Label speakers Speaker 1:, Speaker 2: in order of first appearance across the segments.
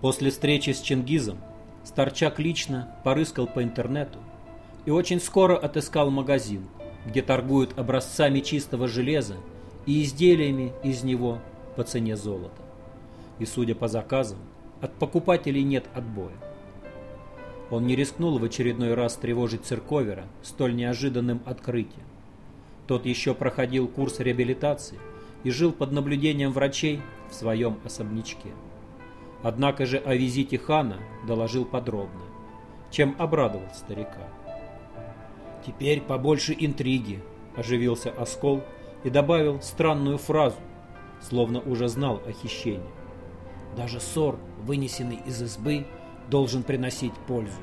Speaker 1: После встречи с Чингизом Старчак лично порыскал по интернету и очень скоро отыскал магазин, где торгуют образцами чистого железа и изделиями из него по цене золота. И, судя по заказам, от покупателей нет отбоя. Он не рискнул в очередной раз тревожить церковера столь неожиданным открытием. Тот еще проходил курс реабилитации и жил под наблюдением врачей в своем особнячке. Однако же о визите хана доложил подробно, чем обрадовал старика. «Теперь побольше интриги», – оживился Оскол и добавил странную фразу, словно уже знал о хищении. «Даже ссор, вынесенный из избы, должен приносить пользу».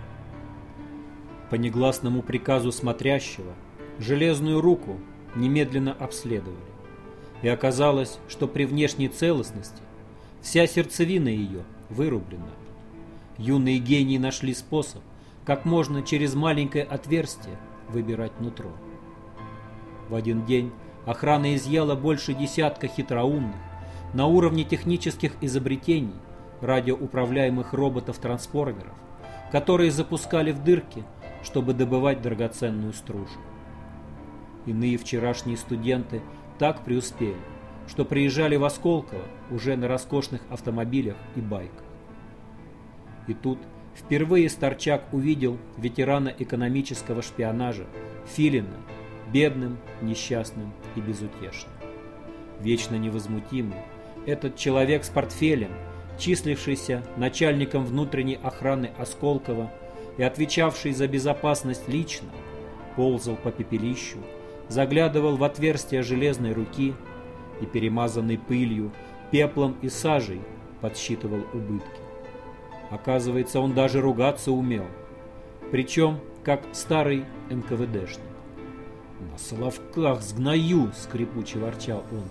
Speaker 1: По негласному приказу смотрящего железную руку немедленно обследовали. И оказалось, что при внешней целостности вся сердцевина ее вырублена. Юные гении нашли способ, как можно через маленькое отверстие выбирать нутро. В один день охрана изъяла больше десятка хитроумных, на уровне технических изобретений, радиоуправляемых роботов-трансформеров, которые запускали в дырки, чтобы добывать драгоценную стружу. Иные вчерашние студенты так преуспели, что приезжали в Осколково уже на роскошных автомобилях и байках. И тут впервые Старчак увидел ветерана экономического шпионажа Филина, бедным, несчастным и безутешным. Вечно невозмутимый, этот человек с портфелем, числившийся начальником внутренней охраны Осколкова и отвечавший за безопасность лично, ползал по пепелищу, заглядывал в отверстие железной руки и, перемазанный пылью, пеплом и сажей, подсчитывал убытки. Оказывается, он даже ругаться умел. Причем, как старый НКВДшник. «На соловках сгною!» — скрипуче ворчал он.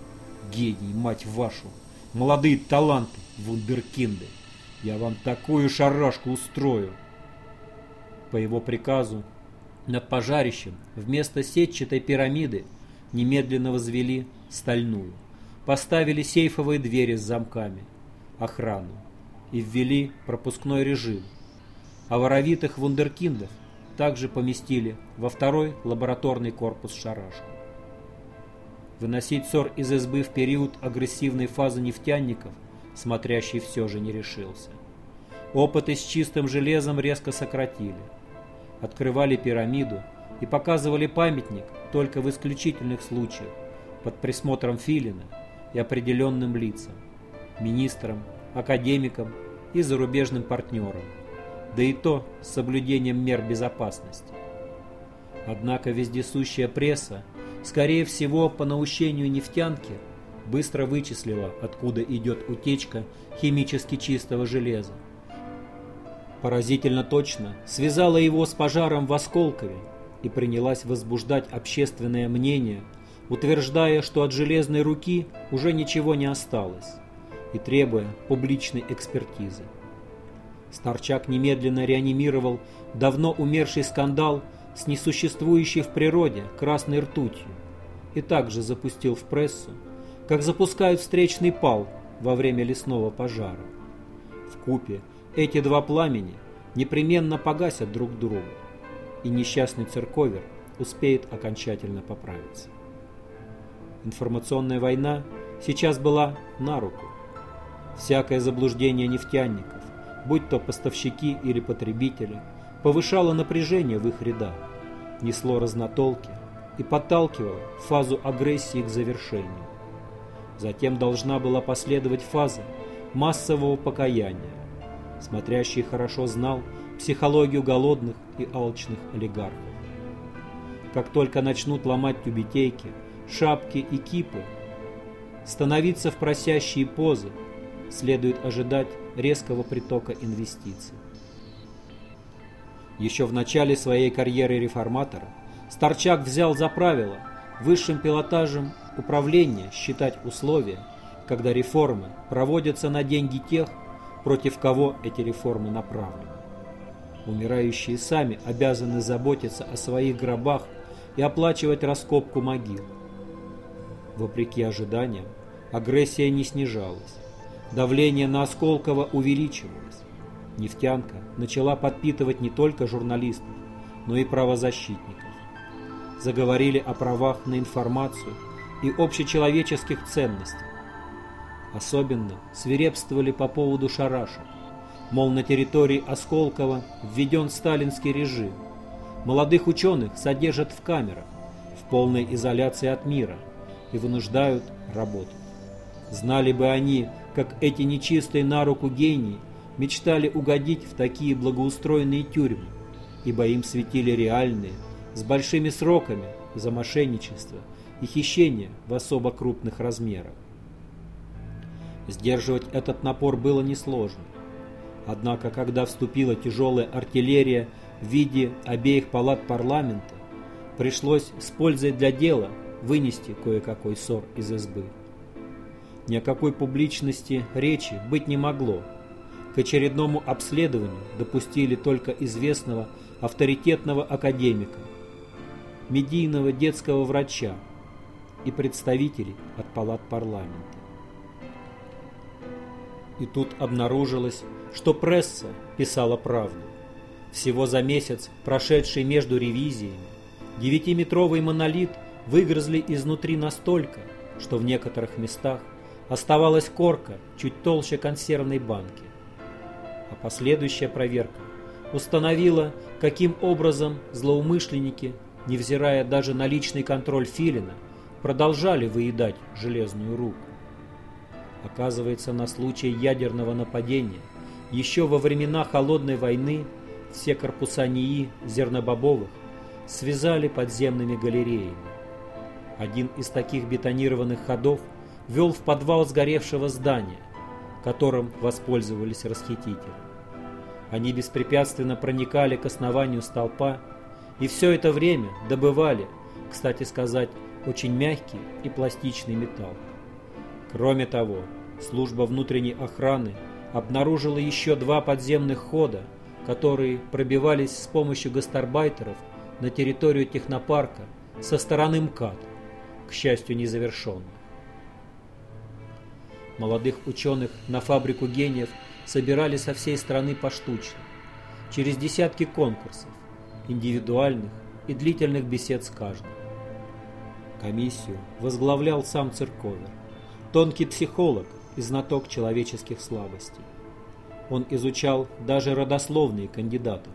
Speaker 1: «Гений, мать вашу! Молодые таланты, вундеркинды! Я вам такую шарашку устрою!» По его приказу над пожарищем вместо сетчатой пирамиды немедленно возвели стальную, поставили сейфовые двери с замками, охрану и ввели пропускной режим, а воровитых вундеркиндов также поместили во второй лабораторный корпус шарашку. Выносить ссор из избы в период агрессивной фазы нефтяников смотрящий все же не решился. Опыты с чистым железом резко сократили. Открывали пирамиду и показывали памятник только в исключительных случаях под присмотром Филина и определенным лицам, министрам, академикам и зарубежным партнерам, да и то с соблюдением мер безопасности. Однако вездесущая пресса, скорее всего по наущению нефтянки, быстро вычислила, откуда идет утечка химически чистого железа. Поразительно точно связала его с пожаром в Осколкове и принялась возбуждать общественное мнение, утверждая, что от железной руки уже ничего не осталось и требуя публичной экспертизы. Старчак немедленно реанимировал давно умерший скандал с несуществующей в природе красной ртутью и также запустил в прессу, как запускают встречный пал во время лесного пожара. В купе эти два пламени непременно погасят друг друга, и несчастный церковер успеет окончательно поправиться. Информационная война сейчас была на руку Всякое заблуждение нефтяников, будь то поставщики или потребители, повышало напряжение в их рядах, несло разнотолки и подталкивало фазу агрессии к завершению. Затем должна была последовать фаза массового покаяния. Смотрящий хорошо знал психологию голодных и алчных олигархов. Как только начнут ломать тюбетейки, шапки и кипы, становиться в просящие позы, следует ожидать резкого притока инвестиций. Еще в начале своей карьеры реформатора Старчак взял за правило высшим пилотажем управления считать условия, когда реформы проводятся на деньги тех, против кого эти реформы направлены. Умирающие сами обязаны заботиться о своих гробах и оплачивать раскопку могил. Вопреки ожиданиям, агрессия не снижалась давление на Осколково увеличивалось. Нефтянка начала подпитывать не только журналистов, но и правозащитников. Заговорили о правах на информацию и общечеловеческих ценностях. Особенно свирепствовали по поводу шарашек. Мол, на территории Осколкова введен сталинский режим. Молодых ученых содержат в камерах, в полной изоляции от мира и вынуждают работать. Знали бы они, как эти нечистые на руку гении мечтали угодить в такие благоустроенные тюрьмы, ибо им светили реальные, с большими сроками за мошенничество и хищение в особо крупных размерах. Сдерживать этот напор было несложно. Однако, когда вступила тяжелая артиллерия в виде обеих палат парламента, пришлось с пользой для дела вынести кое-какой ссор из избы. Ни о какой публичности речи быть не могло. К очередному обследованию допустили только известного авторитетного академика, медийного детского врача и представителей от палат парламента. И тут обнаружилось, что пресса писала правду. Всего за месяц, прошедший между ревизиями, девятиметровый монолит выгрызли изнутри настолько, что в некоторых местах оставалась корка чуть толще консервной банки. А последующая проверка установила, каким образом злоумышленники, невзирая даже на личный контроль Филина, продолжали выедать железную руку. Оказывается, на случай ядерного нападения еще во времена Холодной войны все корпуса НИИ зернобобовых связали подземными галереями. Один из таких бетонированных ходов вел в подвал сгоревшего здания, которым воспользовались расхитители. Они беспрепятственно проникали к основанию столпа и все это время добывали, кстати сказать, очень мягкий и пластичный металл. Кроме того, служба внутренней охраны обнаружила еще два подземных хода, которые пробивались с помощью гастарбайтеров на территорию технопарка со стороны МКАД, к счастью, незавершенно. Молодых ученых на фабрику гениев собирали со всей страны поштучно, через десятки конкурсов, индивидуальных и длительных бесед с каждым. Комиссию возглавлял сам Цирковер, тонкий психолог и знаток человеческих слабостей. Он изучал даже родословные кандидатов,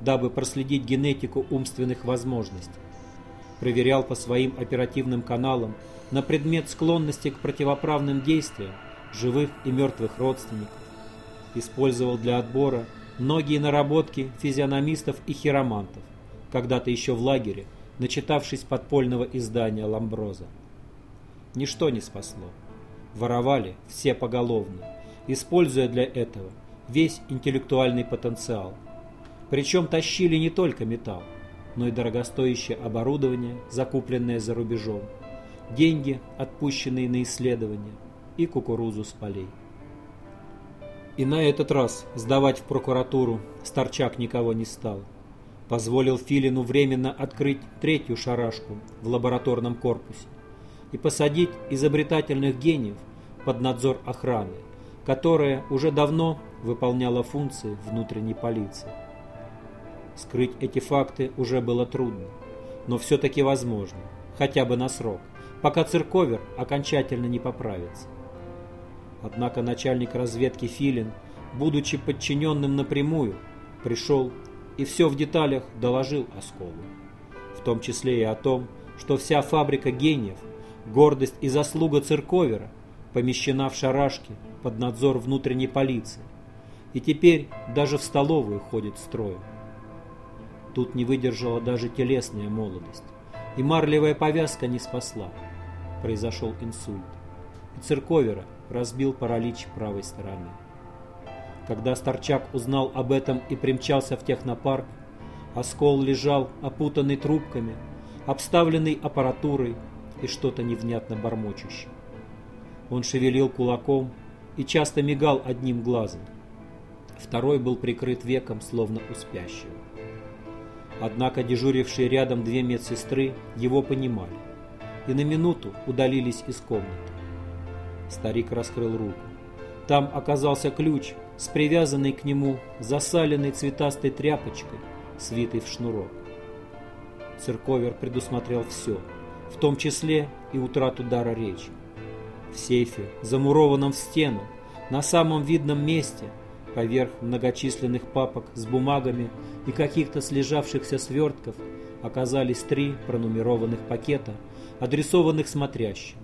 Speaker 1: дабы проследить генетику умственных возможностей. Проверял по своим оперативным каналам на предмет склонности к противоправным действиям живых и мертвых родственников. Использовал для отбора многие наработки физиономистов и хиромантов, когда-то еще в лагере, начитавшись подпольного издания Ламброза. Ничто не спасло. Воровали все поголовно, используя для этого весь интеллектуальный потенциал. Причем тащили не только металл, но и дорогостоящее оборудование, закупленное за рубежом, деньги, отпущенные на исследования, и кукурузу с полей. И на этот раз сдавать в прокуратуру Старчак никого не стал. Позволил Филину временно открыть третью шарашку в лабораторном корпусе и посадить изобретательных гениев под надзор охраны, которая уже давно выполняла функции внутренней полиции. Скрыть эти факты уже было трудно, но все-таки возможно, хотя бы на срок, пока цирковер окончательно не поправится. Однако начальник разведки Филин, будучи подчиненным напрямую, пришел и все в деталях доложил Осколу. В том числе и о том, что вся фабрика гениев, гордость и заслуга цирковера помещена в шарашке под надзор внутренней полиции, и теперь даже в столовую ходит строем. Тут не выдержала даже телесная молодость, и марлевая повязка не спасла. Произошел инсульт. И цирковера разбил паралич правой стороны. Когда Старчак узнал об этом и примчался в технопарк, оскол лежал опутанный трубками, обставленный аппаратурой и что-то невнятно бормочущее. Он шевелил кулаком и часто мигал одним глазом. Второй был прикрыт веком, словно у спящего. Однако дежурившие рядом две медсестры его понимали и на минуту удалились из комнаты. Старик раскрыл руку. Там оказался ключ с привязанной к нему засаленной цветастой тряпочкой, свитой в шнурок. Церковер предусмотрел все, в том числе и утрату дара речи. В сейфе, замурованном в стену, на самом видном месте, поверх многочисленных папок с бумагами и каких-то слежавшихся свертков, оказались три пронумерованных пакета, адресованных смотрящим.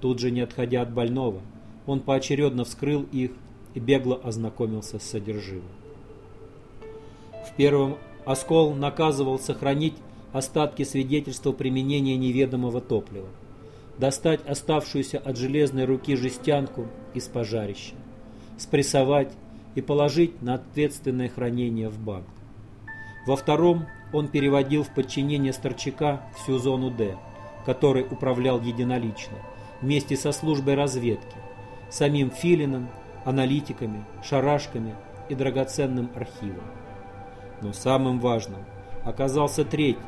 Speaker 1: Тут же, не отходя от больного, он поочередно вскрыл их и бегло ознакомился с содержимым. В первом Оскол наказывал сохранить остатки свидетельства применения неведомого топлива, достать оставшуюся от железной руки жестянку из пожарища, спрессовать и положить на ответственное хранение в банк. Во втором он переводил в подчинение Старчака всю зону «Д», которой управлял единолично, вместе со службой разведки, самим Филином, аналитиками, шарашками и драгоценным архивом. Но самым важным оказался третий,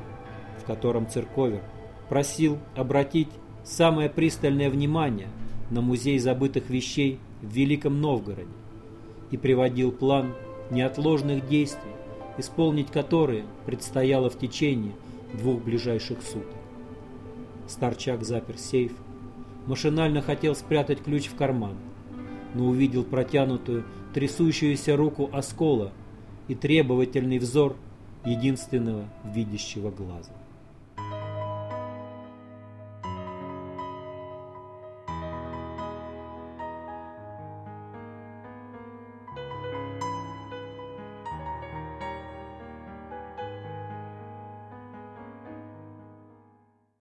Speaker 1: котором Церковер просил обратить самое пристальное внимание на музей забытых вещей в Великом Новгороде и приводил план неотложных действий, исполнить которые предстояло в течение двух ближайших суток. Старчак запер сейф, машинально хотел спрятать ключ в карман, но увидел протянутую, трясущуюся руку оскола и требовательный взор единственного видящего глаза.